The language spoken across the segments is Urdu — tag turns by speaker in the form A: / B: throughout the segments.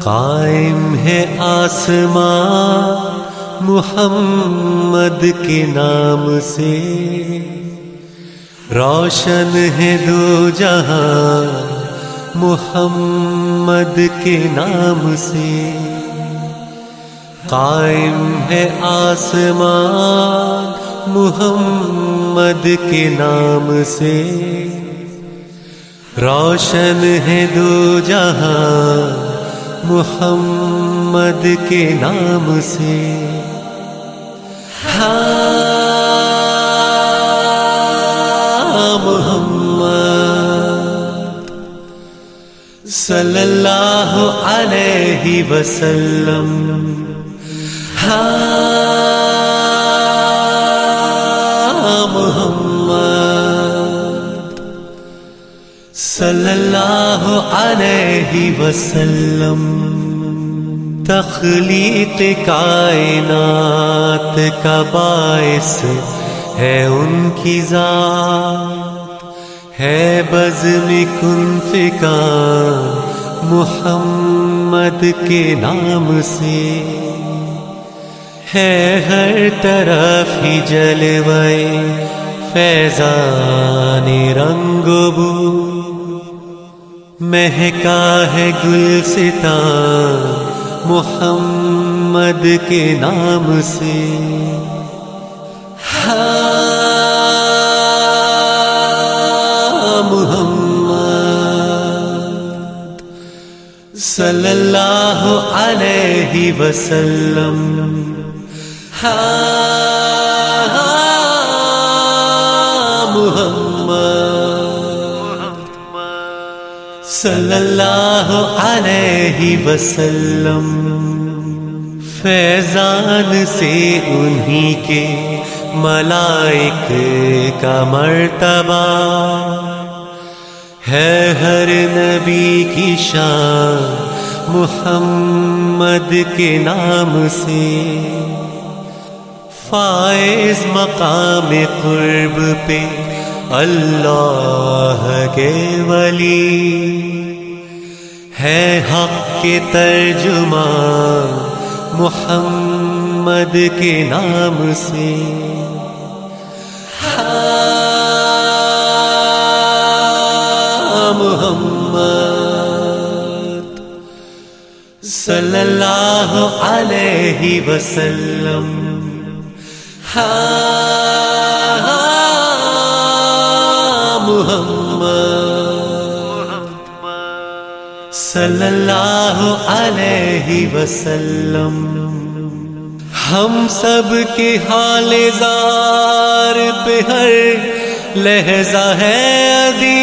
A: قائم ہے آسمان محمد کے نام سے۔ روشن ہے دو جہاں محمد کے نام سے۔ قائم ہے آسمان محمد کے نام سے۔ روشن ہے دو جہاں محمد کے نام سے۔ ہاں محمد صلی اللہ علیہ وسلم۔ ہاں محمد صلی اللہ علیہ وسلم، تخلیق کائنات کا باعث ہے ان کی ذات، ہے بزم کن محمد کے نام سے، ہے ہر طرف ہی جلوے فیضان رنگ بو۔ مہکا ہے گل ستا محمد کے نام سے۔ ہاں محمد صلی اللہ علیہ وسلم۔ ہاں صلی اللہ علیہ وسلم۔ فیضان سے انہی کے ملائک کا مرتبہ۔ ہے ہر نبی کی شان محمد کے نام سے۔ فائز مقام قرب پہ اللہ کے ولی ہے حق کے ترجمان محمد کے نام سے۔ ہاں، محمد صلی اللہ علیہ وسلم۔ ہاں صلی اللہ علیہ وسلم. ہم سب کے حال زار پہ ہر لہجہ ہے ادی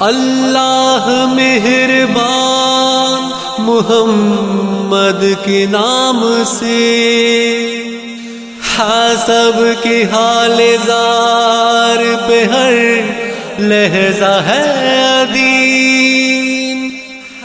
A: اللہ مہربان محمد کے نام سے سب کے حال زار پہ ہر لہجہ ہے دین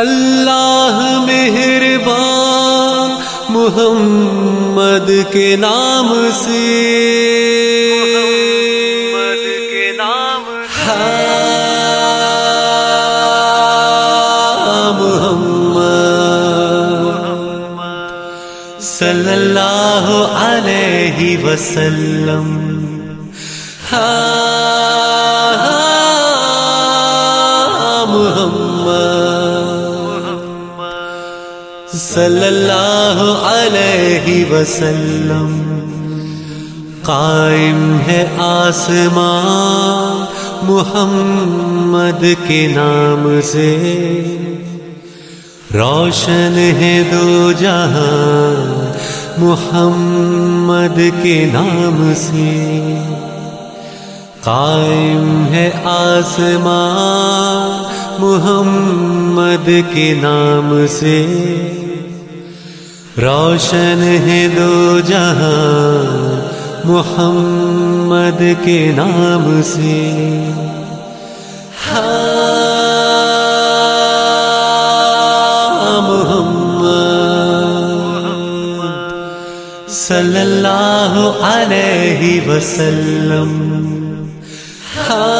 A: اللہ مہربان محمد کے نام سے۔ کے نام محمد صلی اللہ علیہ وسلم۔ ہاں۔ صلی اللہ علیہ وسلم قائم ہے آسمان محمد کے نام سے روشن ہے دو جہاں محمد کے نام سے قائم ہے آسمان محمد کے نام سے روشن ہے دو جہاں محمد کے نام سے۔ ہاں محمد صلی اللہ علیہ وسلم۔ ہاں